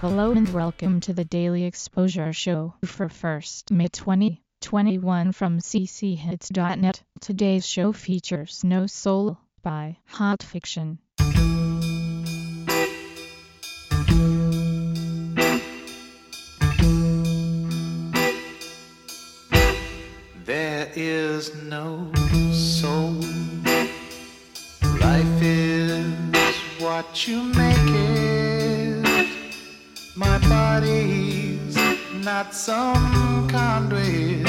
Hello and welcome to the Daily Exposure Show for 1st May 2021 from cchits.net. Today's show features No Soul by Hot Fiction. There is no soul. Life is what you make it. Not some conduit,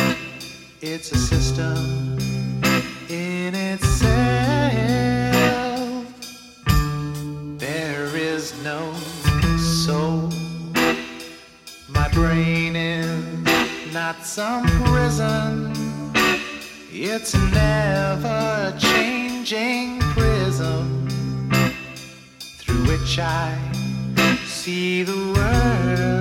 it's a system in itself. There is no soul. My brain is not some prison. It's a never changing prism through which I see the world.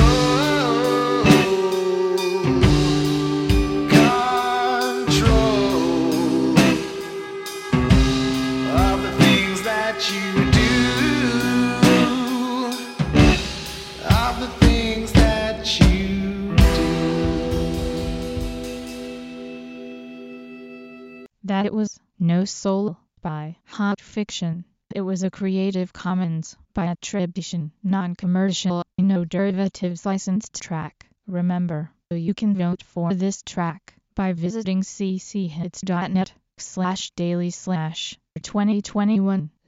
That was No Soul by Hot Fiction. It was a Creative Commons by attribution, non-commercial, no derivatives licensed track. Remember, you can vote for this track by visiting cchits.net slash daily slash 2021